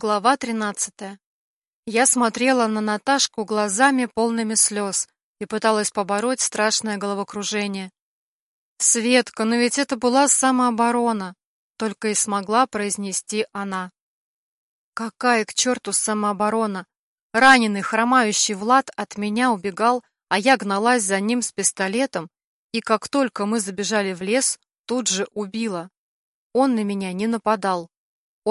Глава 13. Я смотрела на Наташку глазами полными слез и пыталась побороть страшное головокружение. «Светка, но ведь это была самооборона!» Только и смогла произнести она. «Какая к черту самооборона! Раненый, хромающий Влад от меня убегал, а я гналась за ним с пистолетом, и как только мы забежали в лес, тут же убила. Он на меня не нападал.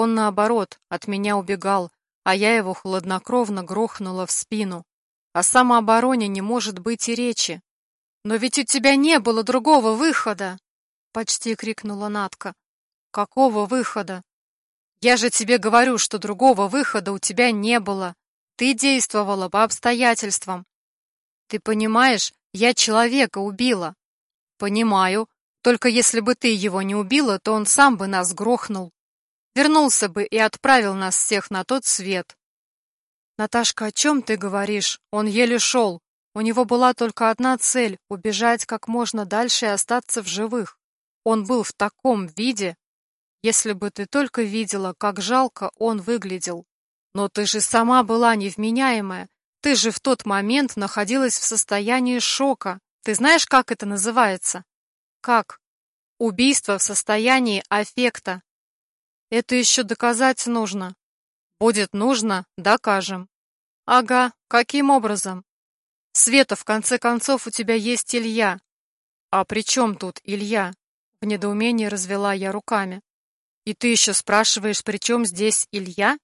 Он, наоборот, от меня убегал, а я его хладнокровно грохнула в спину. О самообороне не может быть и речи. «Но ведь у тебя не было другого выхода!» — почти крикнула Натка. «Какого выхода? Я же тебе говорю, что другого выхода у тебя не было. Ты действовала по обстоятельствам. Ты понимаешь, я человека убила. Понимаю, только если бы ты его не убила, то он сам бы нас грохнул. Вернулся бы и отправил нас всех на тот свет. Наташка, о чем ты говоришь? Он еле шел. У него была только одна цель — убежать как можно дальше и остаться в живых. Он был в таком виде. Если бы ты только видела, как жалко он выглядел. Но ты же сама была невменяемая. Ты же в тот момент находилась в состоянии шока. Ты знаешь, как это называется? Как? Убийство в состоянии аффекта. Это еще доказать нужно. Будет нужно, докажем. Ага, каким образом? Света, в конце концов, у тебя есть Илья. А при чем тут Илья? В недоумении развела я руками. И ты еще спрашиваешь, при чем здесь Илья?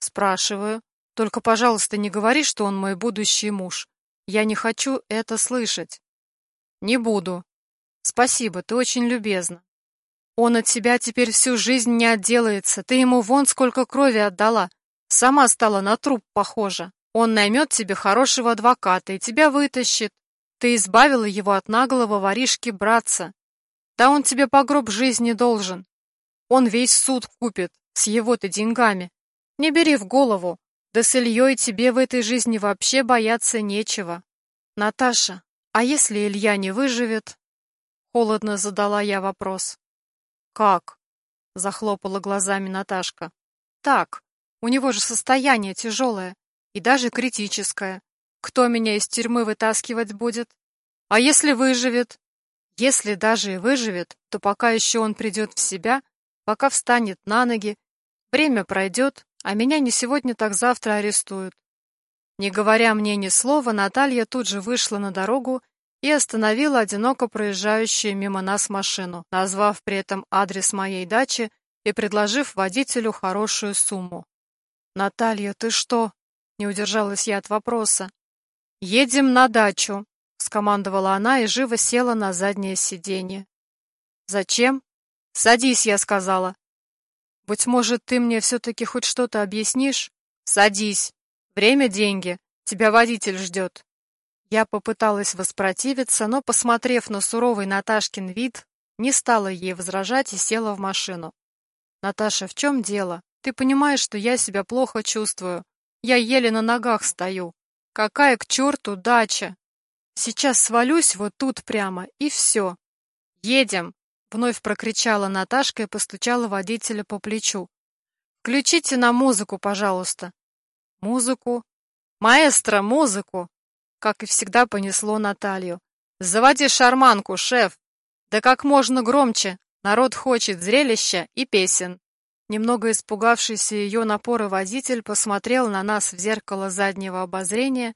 Спрашиваю. Только, пожалуйста, не говори, что он мой будущий муж. Я не хочу это слышать. Не буду. Спасибо, ты очень любезна. Он от тебя теперь всю жизнь не отделается. Ты ему вон сколько крови отдала. Сама стала на труп похожа. Он наймет тебе хорошего адвоката и тебя вытащит. Ты избавила его от наглого воришки-братца. Да он тебе по гроб жизни должен. Он весь суд купит с его-то деньгами. Не бери в голову. Да с Ильей тебе в этой жизни вообще бояться нечего. Наташа, а если Илья не выживет? Холодно задала я вопрос. «Как?» — захлопала глазами Наташка. «Так, у него же состояние тяжелое и даже критическое. Кто меня из тюрьмы вытаскивать будет? А если выживет? Если даже и выживет, то пока еще он придет в себя, пока встанет на ноги, время пройдет, а меня не сегодня, так завтра арестуют. Не говоря мне ни слова, Наталья тут же вышла на дорогу и остановила одиноко проезжающую мимо нас машину, назвав при этом адрес моей дачи и предложив водителю хорошую сумму. «Наталья, ты что?» — не удержалась я от вопроса. «Едем на дачу», — скомандовала она и живо села на заднее сиденье. «Зачем?» «Садись», — я сказала. «Быть может, ты мне все-таки хоть что-то объяснишь?» «Садись. Время — деньги. Тебя водитель ждет». Я попыталась воспротивиться, но, посмотрев на суровый Наташкин вид, не стала ей возражать и села в машину. «Наташа, в чем дело? Ты понимаешь, что я себя плохо чувствую. Я еле на ногах стою. Какая к черту дача? Сейчас свалюсь вот тут прямо, и все. Едем!» Вновь прокричала Наташка и постучала водителя по плечу. «Включите на музыку, пожалуйста». «Музыку?» «Маэстро, музыку!» Как и всегда понесло Наталью. «Заводи шарманку, шеф! Да как можно громче! Народ хочет зрелища и песен!» Немного испугавшийся ее напора водитель посмотрел на нас в зеркало заднего обозрения,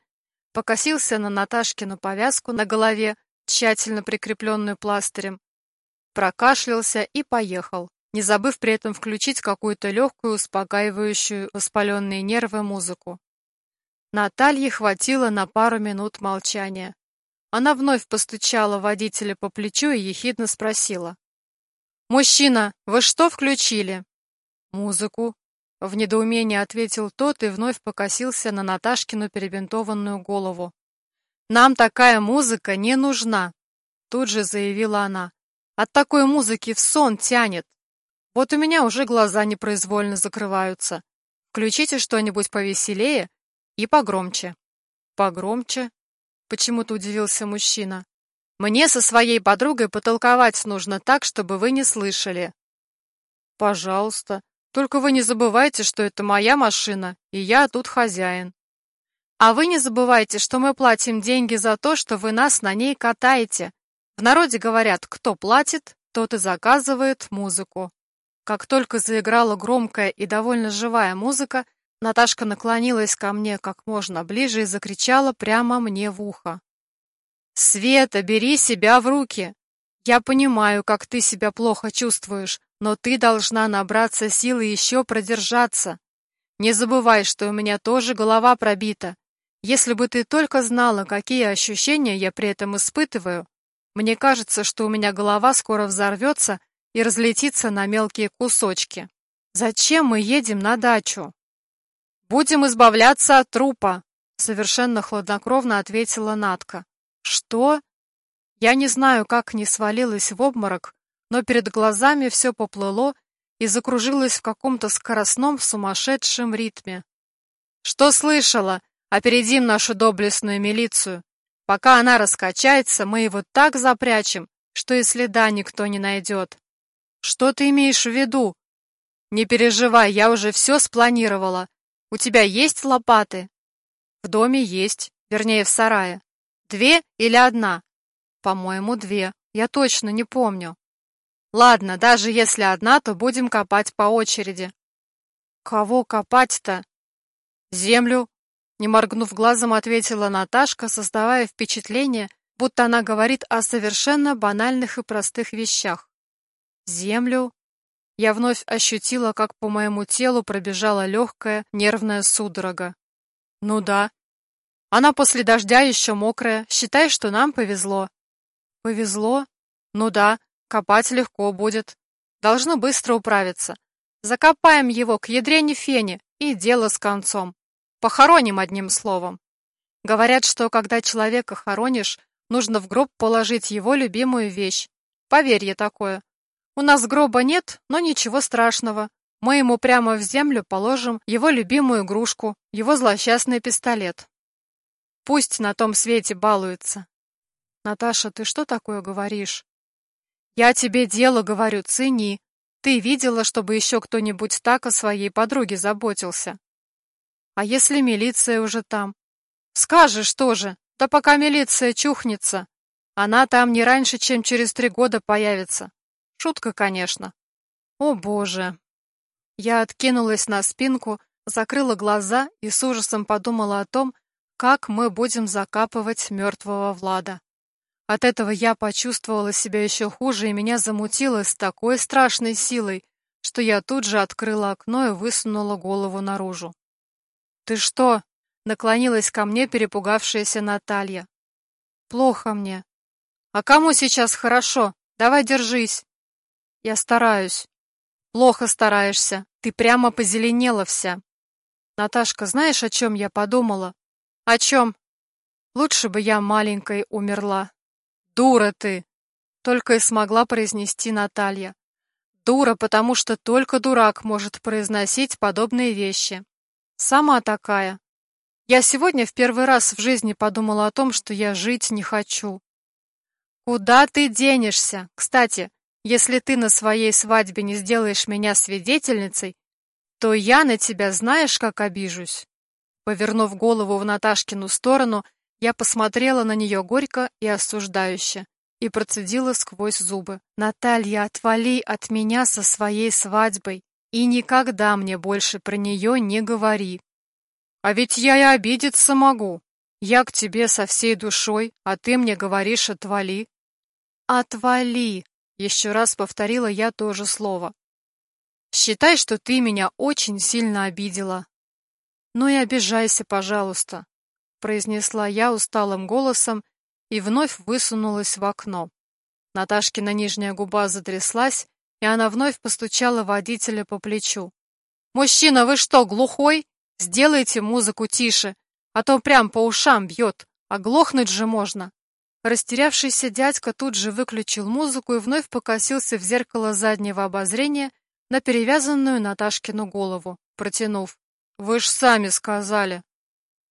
покосился на Наташкину повязку на голове, тщательно прикрепленную пластырем, прокашлялся и поехал, не забыв при этом включить какую-то легкую, успокаивающую воспаленные нервы музыку. Наталье хватило на пару минут молчания. Она вновь постучала водителя по плечу и ехидно спросила. «Мужчина, вы что включили?» «Музыку», — в недоумении ответил тот и вновь покосился на Наташкину перебинтованную голову. «Нам такая музыка не нужна», — тут же заявила она. «От такой музыки в сон тянет. Вот у меня уже глаза непроизвольно закрываются. Включите что-нибудь повеселее и погромче. Погромче? Почему-то удивился мужчина. Мне со своей подругой потолковать нужно так, чтобы вы не слышали. Пожалуйста. Только вы не забывайте, что это моя машина, и я тут хозяин. А вы не забывайте, что мы платим деньги за то, что вы нас на ней катаете. В народе говорят, кто платит, тот и заказывает музыку. Как только заиграла громкая и довольно живая музыка, Наташка наклонилась ко мне как можно ближе и закричала прямо мне в ухо. «Света, бери себя в руки! Я понимаю, как ты себя плохо чувствуешь, но ты должна набраться силы еще продержаться. Не забывай, что у меня тоже голова пробита, если бы ты только знала, какие ощущения я при этом испытываю, мне кажется, что у меня голова скоро взорвется и разлетится на мелкие кусочки. Зачем мы едем на дачу? Будем избавляться от трупа, совершенно хладнокровно ответила Натка. Что? Я не знаю, как не свалилась в обморок, но перед глазами все поплыло и закружилось в каком-то скоростном сумасшедшем ритме. Что слышала? Опередим нашу доблестную милицию. Пока она раскачается, мы его так запрячем, что и следа никто не найдет. Что ты имеешь в виду? Не переживай, я уже все спланировала. У тебя есть лопаты? В доме есть, вернее, в сарае. Две или одна? По-моему, две. Я точно не помню. Ладно, даже если одна, то будем копать по очереди. Кого копать-то? Землю, не моргнув глазом, ответила Наташка, создавая впечатление, будто она говорит о совершенно банальных и простых вещах. Землю. Я вновь ощутила, как по моему телу пробежала легкая нервная судорога. Ну да. Она после дождя еще мокрая. Считай, что нам повезло. Повезло? Ну да, копать легко будет. Должно быстро управиться. Закопаем его к ядрене фене, и дело с концом. Похороним одним словом. Говорят, что когда человека хоронишь, нужно в гроб положить его любимую вещь. Поверье такое. У нас гроба нет, но ничего страшного. Мы ему прямо в землю положим его любимую игрушку, его злосчастный пистолет. Пусть на том свете балуется. Наташа, ты что такое говоришь? Я тебе дело говорю, цени. Ты видела, чтобы еще кто-нибудь так о своей подруге заботился? А если милиция уже там? Скажешь тоже, да пока милиция чухнется. Она там не раньше, чем через три года появится. Шутка, конечно. О, боже. Я откинулась на спинку, закрыла глаза и с ужасом подумала о том, как мы будем закапывать мертвого Влада. От этого я почувствовала себя еще хуже, и меня замутило с такой страшной силой, что я тут же открыла окно и высунула голову наружу. «Ты что?» — наклонилась ко мне перепугавшаяся Наталья. «Плохо мне». «А кому сейчас хорошо? Давай держись». «Я стараюсь». «Плохо стараешься. Ты прямо позеленела вся». «Наташка, знаешь, о чем я подумала?» «О чем?» «Лучше бы я маленькой умерла». «Дура ты!» — только и смогла произнести Наталья. «Дура, потому что только дурак может произносить подобные вещи. Сама такая. Я сегодня в первый раз в жизни подумала о том, что я жить не хочу. Куда ты денешься? Кстати, если ты на своей свадьбе не сделаешь меня свидетельницей, то я на тебя знаешь, как обижусь. Повернув голову в Наташкину сторону, я посмотрела на нее горько и осуждающе и процедила сквозь зубы. «Наталья, отвали от меня со своей свадьбой. И никогда мне больше про нее не говори. А ведь я и обидеться могу. Я к тебе со всей душой, а ты мне говоришь «отвали». «Отвали!» — еще раз повторила я то же слово. «Считай, что ты меня очень сильно обидела». «Ну и обижайся, пожалуйста», — произнесла я усталым голосом и вновь высунулась в окно. Наташкина нижняя губа затряслась, и она вновь постучала водителя по плечу. «Мужчина, вы что, глухой? Сделайте музыку тише, а то прям по ушам бьет, оглохнуть же можно». Растерявшийся дядька тут же выключил музыку и вновь покосился в зеркало заднего обозрения на перевязанную Наташкину голову, протянув. «Вы ж сами сказали».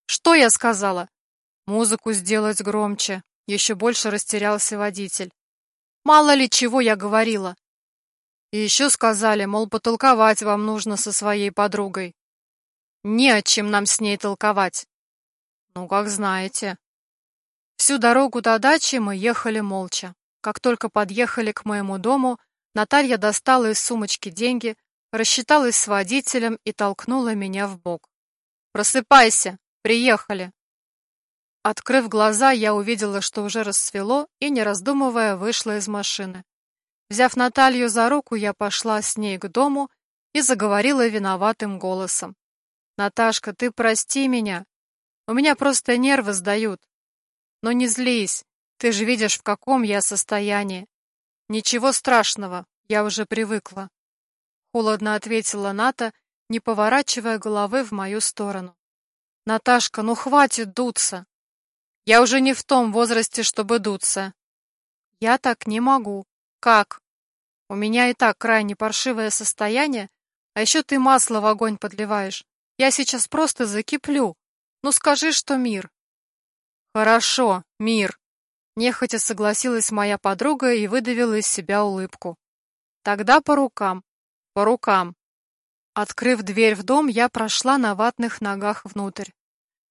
«Что я сказала?» «Музыку сделать громче», — еще больше растерялся водитель. «Мало ли чего я говорила. И еще сказали, мол, потолковать вам нужно со своей подругой. Не о чем нам с ней толковать. Ну, как знаете. Всю дорогу до дачи мы ехали молча. Как только подъехали к моему дому, Наталья достала из сумочки деньги, рассчиталась с водителем и толкнула меня в бок. «Просыпайся! Приехали!» Открыв глаза, я увидела, что уже рассвело, и, не раздумывая, вышла из машины. Взяв Наталью за руку, я пошла с ней к дому и заговорила виноватым голосом. «Наташка, ты прости меня. У меня просто нервы сдают. Но не злись, ты же видишь, в каком я состоянии. Ничего страшного, я уже привыкла». Холодно ответила Ната, не поворачивая головы в мою сторону. «Наташка, ну хватит дуться!» Я уже не в том возрасте, чтобы дуться. Я так не могу. Как? У меня и так крайне паршивое состояние, а еще ты масло в огонь подливаешь. Я сейчас просто закиплю. Ну скажи, что мир. Хорошо, мир. Нехотя согласилась моя подруга и выдавила из себя улыбку. Тогда по рукам. По рукам. Открыв дверь в дом, я прошла на ватных ногах внутрь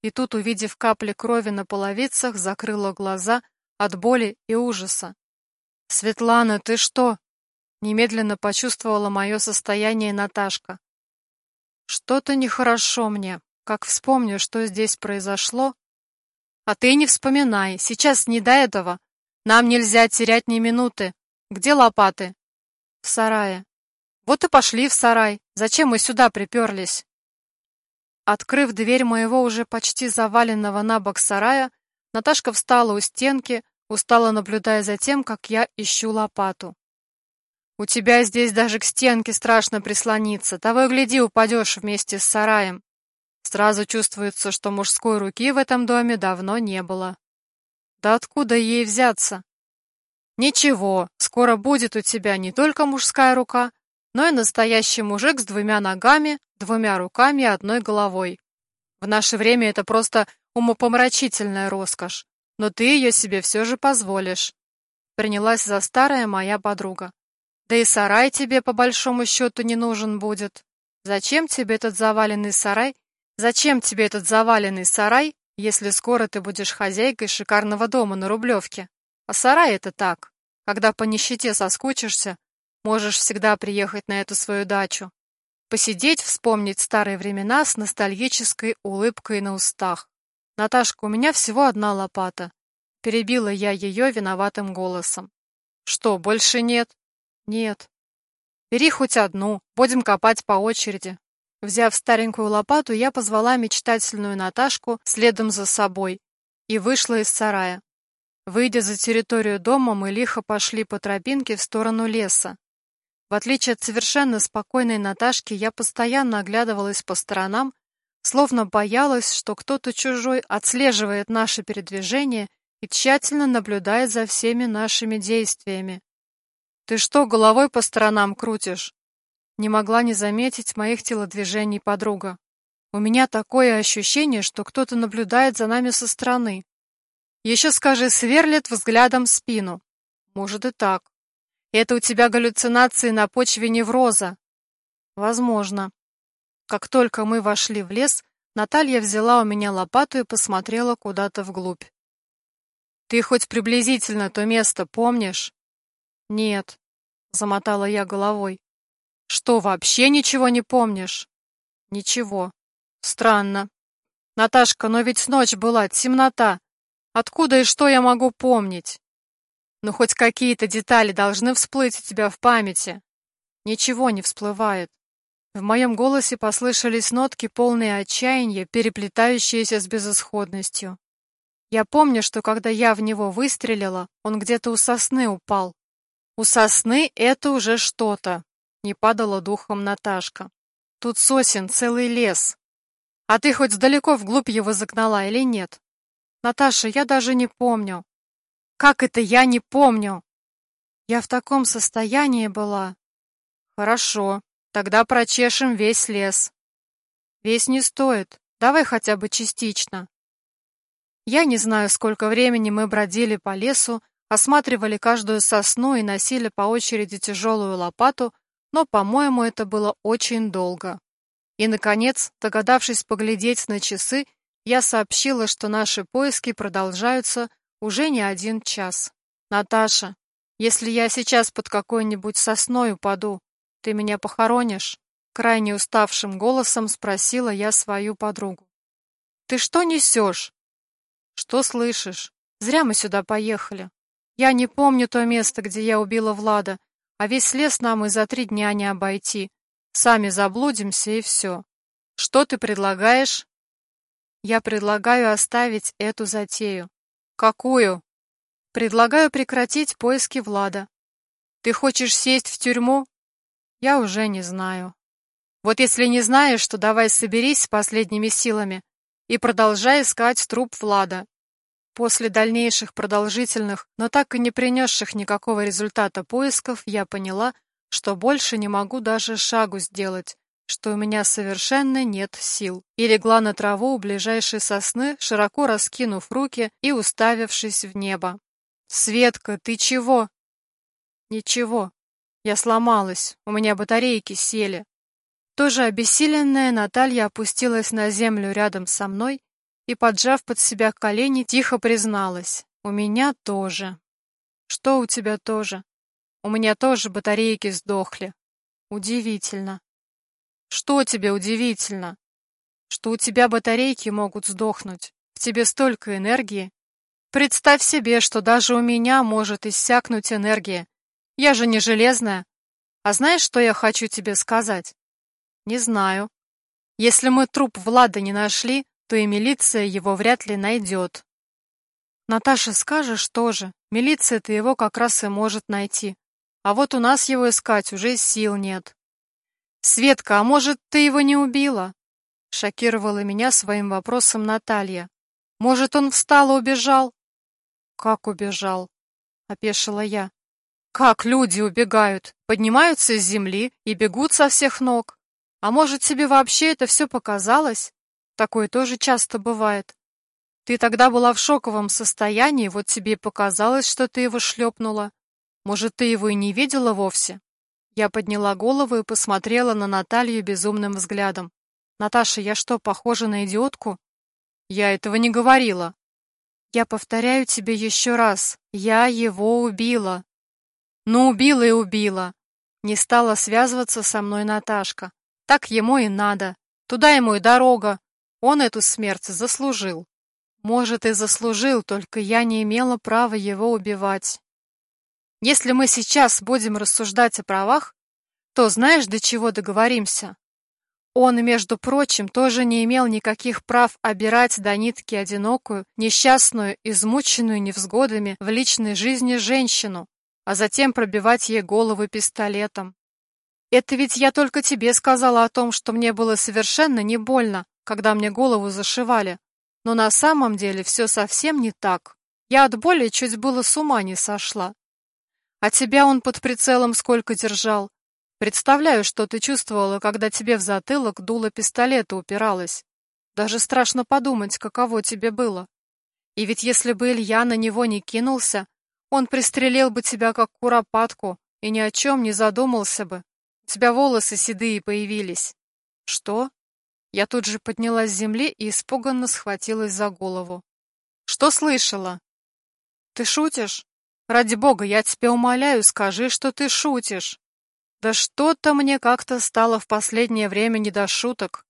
и тут, увидев капли крови на половицах, закрыла глаза от боли и ужаса. «Светлана, ты что?» Немедленно почувствовала мое состояние Наташка. «Что-то нехорошо мне. Как вспомню, что здесь произошло...» «А ты не вспоминай, сейчас не до этого. Нам нельзя терять ни минуты. Где лопаты?» «В сарае». «Вот и пошли в сарай. Зачем мы сюда приперлись?» Открыв дверь моего уже почти заваленного на бок сарая, Наташка встала у стенки, устало наблюдая за тем, как я ищу лопату. «У тебя здесь даже к стенке страшно прислониться, того и гляди, упадешь вместе с сараем». Сразу чувствуется, что мужской руки в этом доме давно не было. Да откуда ей взяться? Ничего, скоро будет у тебя не только мужская рука, но и настоящий мужик с двумя ногами, двумя руками и одной головой. В наше время это просто умопомрачительная роскошь, но ты ее себе все же позволишь. Принялась за старая моя подруга. Да и сарай тебе по большому счету не нужен будет. Зачем тебе этот заваленный сарай? Зачем тебе этот заваленный сарай, если скоро ты будешь хозяйкой шикарного дома на Рублевке? А сарай это так, когда по нищете соскучишься, Можешь всегда приехать на эту свою дачу. Посидеть, вспомнить старые времена с ностальгической улыбкой на устах. «Наташка, у меня всего одна лопата». Перебила я ее виноватым голосом. «Что, больше нет?» «Нет». «Бери хоть одну, будем копать по очереди». Взяв старенькую лопату, я позвала мечтательную Наташку следом за собой и вышла из сарая. Выйдя за территорию дома, мы лихо пошли по тропинке в сторону леса. В отличие от совершенно спокойной Наташки, я постоянно оглядывалась по сторонам, словно боялась, что кто-то чужой отслеживает наши передвижения и тщательно наблюдает за всеми нашими действиями. «Ты что, головой по сторонам крутишь?» Не могла не заметить моих телодвижений подруга. «У меня такое ощущение, что кто-то наблюдает за нами со стороны. Еще скажи, сверлит взглядом спину. Может и так. Это у тебя галлюцинации на почве невроза. Возможно. Как только мы вошли в лес, Наталья взяла у меня лопату и посмотрела куда-то вглубь. Ты хоть приблизительно то место помнишь? Нет, замотала я головой. Что, вообще ничего не помнишь? Ничего. Странно. Наташка, но ведь ночь была, темнота. Откуда и что я могу помнить? Но хоть какие-то детали должны всплыть у тебя в памяти. Ничего не всплывает. В моем голосе послышались нотки, полные отчаяния, переплетающиеся с безысходностью. Я помню, что когда я в него выстрелила, он где-то у сосны упал. У сосны это уже что-то, не падала духом Наташка. Тут сосен целый лес. А ты хоть далеко вглубь его загнала или нет? Наташа, я даже не помню. Как это я не помню? Я в таком состоянии была. Хорошо, тогда прочешем весь лес. Весь не стоит, давай хотя бы частично. Я не знаю, сколько времени мы бродили по лесу, осматривали каждую сосну и носили по очереди тяжелую лопату, но, по-моему, это было очень долго. И, наконец, догадавшись поглядеть на часы, я сообщила, что наши поиски продолжаются уже не один час. «Наташа, если я сейчас под какой-нибудь сосной упаду, ты меня похоронишь?» Крайне уставшим голосом спросила я свою подругу. «Ты что несешь?» «Что слышишь? Зря мы сюда поехали. Я не помню то место, где я убила Влада, а весь лес нам и за три дня не обойти. Сами заблудимся и все. Что ты предлагаешь?» «Я предлагаю оставить эту затею». «Какую?» «Предлагаю прекратить поиски Влада. Ты хочешь сесть в тюрьму?» «Я уже не знаю». Вот если не знаешь, то давай соберись с последними силами и продолжай искать труп Влада. После дальнейших продолжительных, но так и не принесших никакого результата поисков, я поняла, что больше не могу даже шагу сделать, что у меня совершенно нет сил. И легла на траву у ближайшей сосны, широко раскинув руки и уставившись в небо. «Светка, ты чего?» «Ничего. Я сломалась, у меня батарейки сели. Тоже обессиленная, Наталья опустилась на землю рядом со мной и, поджав под себя колени, тихо призналась. «У меня тоже». «Что у тебя тоже?» «У меня тоже батарейки сдохли». «Удивительно». «Что тебе удивительно?» «Что у тебя батарейки могут сдохнуть. В тебе столько энергии. Представь себе, что даже у меня может иссякнуть энергия. Я же не железная. А знаешь, что я хочу тебе сказать?» Не знаю. Если мы труп Влада не нашли, то и милиция его вряд ли найдет. Наташа, скажешь тоже, милиция-то его как раз и может найти. А вот у нас его искать уже сил нет. Светка, а может, ты его не убила? Шокировала меня своим вопросом Наталья. Может, он встал и убежал? Как убежал? Опешила я. Как люди убегают? Поднимаются с земли и бегут со всех ног. А может, тебе вообще это все показалось? Такое тоже часто бывает. Ты тогда была в шоковом состоянии, вот тебе и показалось, что ты его шлепнула. Может, ты его и не видела вовсе? Я подняла голову и посмотрела на Наталью безумным взглядом. «Наташа, я что, похожа на идиотку?» «Я этого не говорила». «Я повторяю тебе еще раз. Я его убила». «Ну, убила и убила». Не стала связываться со мной Наташка. Так ему и надо. Туда ему и дорога. Он эту смерть заслужил. Может, и заслужил, только я не имела права его убивать. Если мы сейчас будем рассуждать о правах, то знаешь, до чего договоримся? Он, между прочим, тоже не имел никаких прав обирать до нитки одинокую, несчастную, измученную невзгодами в личной жизни женщину, а затем пробивать ей голову пистолетом. Это ведь я только тебе сказала о том, что мне было совершенно не больно, когда мне голову зашивали. Но на самом деле все совсем не так. Я от боли чуть было с ума не сошла. А тебя он под прицелом сколько держал? Представляю, что ты чувствовала, когда тебе в затылок дуло пистолета упиралось. Даже страшно подумать, каково тебе было. И ведь если бы Илья на него не кинулся, он пристрелил бы тебя как куропатку и ни о чем не задумался бы. У тебя волосы седые появились. Что? Я тут же поднялась с земли и испуганно схватилась за голову. Что слышала? Ты шутишь? Ради бога, я тебя умоляю, скажи, что ты шутишь. Да что-то мне как-то стало в последнее время не до шуток.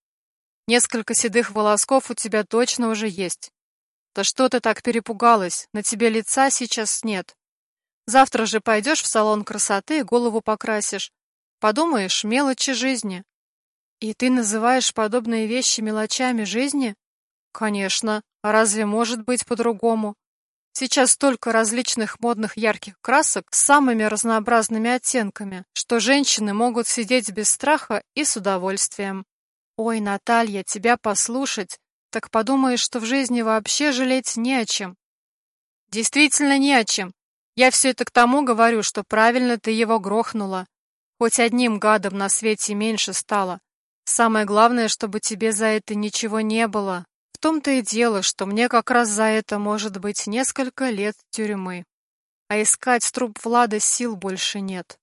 Несколько седых волосков у тебя точно уже есть. Да что ты так перепугалась? На тебе лица сейчас нет. Завтра же пойдешь в салон красоты и голову покрасишь, Подумаешь, мелочи жизни. И ты называешь подобные вещи мелочами жизни? Конечно, а разве может быть по-другому? Сейчас столько различных модных ярких красок с самыми разнообразными оттенками, что женщины могут сидеть без страха и с удовольствием. Ой, Наталья, тебя послушать, так подумаешь, что в жизни вообще жалеть не о чем. Действительно не о чем. Я все это к тому говорю, что правильно ты его грохнула. Хоть одним гадом на свете меньше стало. Самое главное, чтобы тебе за это ничего не было. В том-то и дело, что мне как раз за это может быть несколько лет тюрьмы. А искать труп Влада сил больше нет.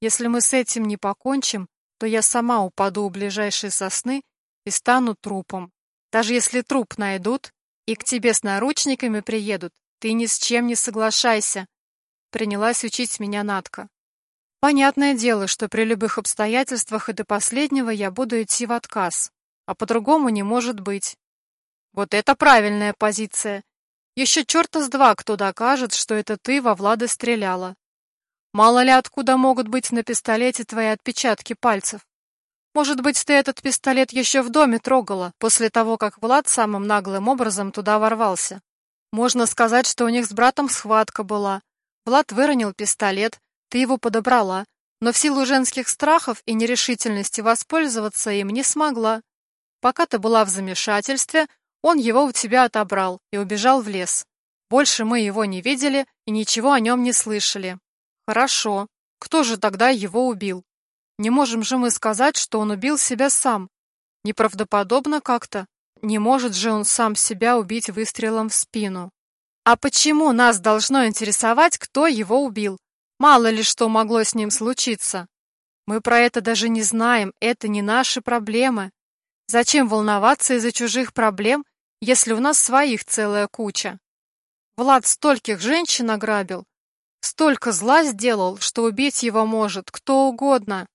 Если мы с этим не покончим, то я сама упаду у ближайшей сосны и стану трупом. Даже если труп найдут и к тебе с наручниками приедут, ты ни с чем не соглашайся. Принялась учить меня Натка. Понятное дело, что при любых обстоятельствах и до последнего я буду идти в отказ, а по-другому не может быть. Вот это правильная позиция. Еще черта с два кто докажет, что это ты во Влада стреляла. Мало ли откуда могут быть на пистолете твои отпечатки пальцев. Может быть, ты этот пистолет еще в доме трогала, после того, как Влад самым наглым образом туда ворвался. Можно сказать, что у них с братом схватка была. Влад выронил пистолет, ты его подобрала, но в силу женских страхов и нерешительности воспользоваться им не смогла. Пока ты была в замешательстве, он его у тебя отобрал и убежал в лес. Больше мы его не видели и ничего о нем не слышали. Хорошо. Кто же тогда его убил? Не можем же мы сказать, что он убил себя сам. Неправдоподобно как-то. Не может же он сам себя убить выстрелом в спину. А почему нас должно интересовать, кто его убил? Мало ли что могло с ним случиться. Мы про это даже не знаем, это не наши проблемы. Зачем волноваться из-за чужих проблем, если у нас своих целая куча? Влад стольких женщин ограбил, столько зла сделал, что убить его может кто угодно.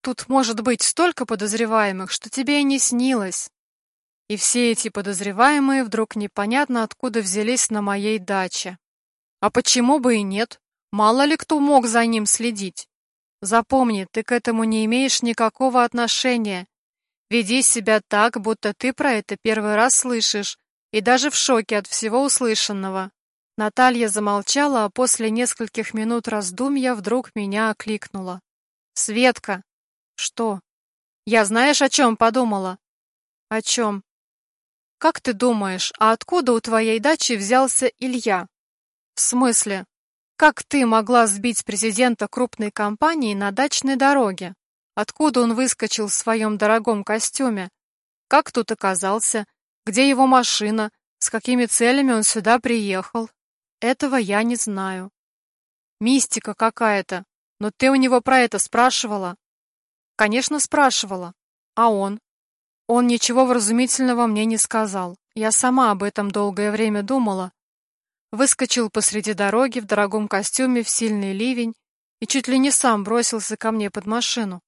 Тут может быть столько подозреваемых, что тебе и не снилось. И все эти подозреваемые вдруг непонятно откуда взялись на моей даче. А почему бы и нет? Мало ли кто мог за ним следить. Запомни, ты к этому не имеешь никакого отношения. Веди себя так, будто ты про это первый раз слышишь, и даже в шоке от всего услышанного. Наталья замолчала, а после нескольких минут раздумья вдруг меня окликнула. «Светка!» «Что?» «Я знаешь, о чем подумала?» «О чем?» «Как ты думаешь, а откуда у твоей дачи взялся Илья?» «В смысле? Как ты могла сбить президента крупной компании на дачной дороге?» Откуда он выскочил в своем дорогом костюме? Как тут оказался? Где его машина? С какими целями он сюда приехал? Этого я не знаю. Мистика какая-то. Но ты у него про это спрашивала? Конечно, спрашивала. А он? Он ничего вразумительного мне не сказал. Я сама об этом долгое время думала. Выскочил посреди дороги в дорогом костюме в сильный ливень и чуть ли не сам бросился ко мне под машину.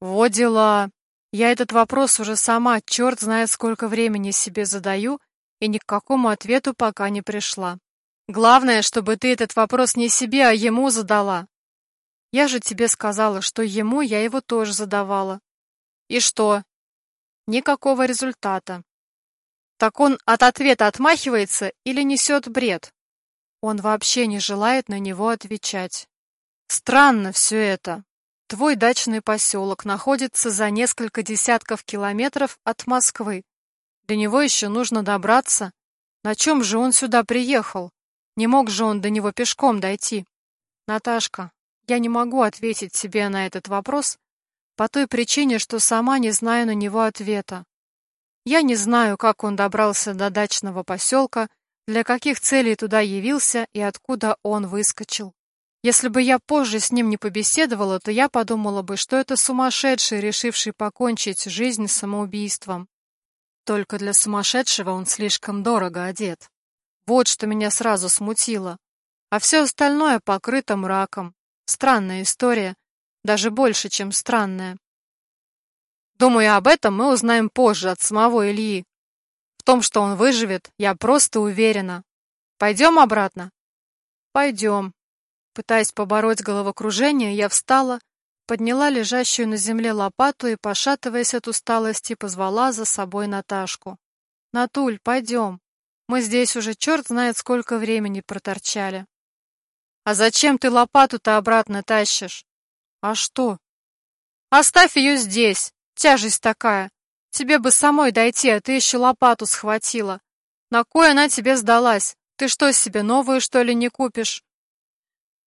Вот дела. Я этот вопрос уже сама, черт знает сколько времени себе задаю, и ни к какому ответу пока не пришла. Главное, чтобы ты этот вопрос не себе, а ему задала. Я же тебе сказала, что ему я его тоже задавала. И что? Никакого результата. Так он от ответа отмахивается или несет бред? Он вообще не желает на него отвечать. Странно все это. Твой дачный поселок находится за несколько десятков километров от Москвы. До него еще нужно добраться. На чем же он сюда приехал? Не мог же он до него пешком дойти? Наташка, я не могу ответить себе на этот вопрос по той причине, что сама не знаю на него ответа. Я не знаю, как он добрался до дачного поселка, для каких целей туда явился и откуда он выскочил. Если бы я позже с ним не побеседовала, то я подумала бы, что это сумасшедший, решивший покончить жизнь самоубийством. Только для сумасшедшего он слишком дорого одет. Вот что меня сразу смутило. А все остальное покрыто мраком. Странная история. Даже больше, чем странная. Думаю, об этом мы узнаем позже от самого Ильи. В том, что он выживет, я просто уверена. Пойдем обратно? Пойдем. Пытаясь побороть головокружение, я встала, подняла лежащую на земле лопату и, пошатываясь от усталости, позвала за собой Наташку. «Натуль, пойдем. Мы здесь уже черт знает сколько времени проторчали». «А зачем ты лопату-то обратно тащишь?» «А что?» «Оставь ее здесь. Тяжесть такая. Тебе бы самой дойти, а ты еще лопату схватила. На кой она тебе сдалась? Ты что, себе новую, что ли, не купишь?»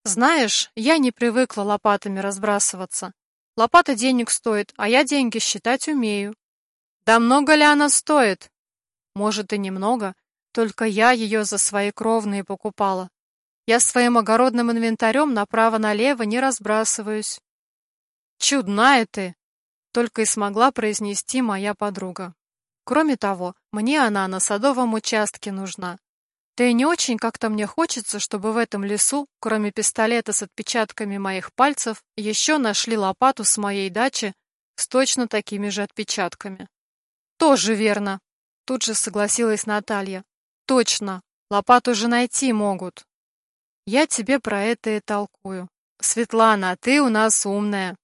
Знаешь, я не привыкла лопатами разбрасываться. Лопата денег стоит, а я деньги считать умею. Да много ли она стоит? Может и немного, только я ее за свои кровные покупала. Я своим огородным инвентарем направо-налево не разбрасываюсь. Чудная ты!» Только и смогла произнести моя подруга. Кроме того, мне она на садовом участке нужна. Да и не очень как-то мне хочется, чтобы в этом лесу, кроме пистолета с отпечатками моих пальцев, еще нашли лопату с моей дачи с точно такими же отпечатками. Тоже верно. Тут же согласилась Наталья. Точно, лопату же найти могут. Я тебе про это и толкую. Светлана, ты у нас умная.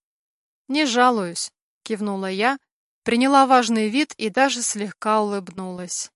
Не жалуюсь, кивнула я, приняла важный вид и даже слегка улыбнулась.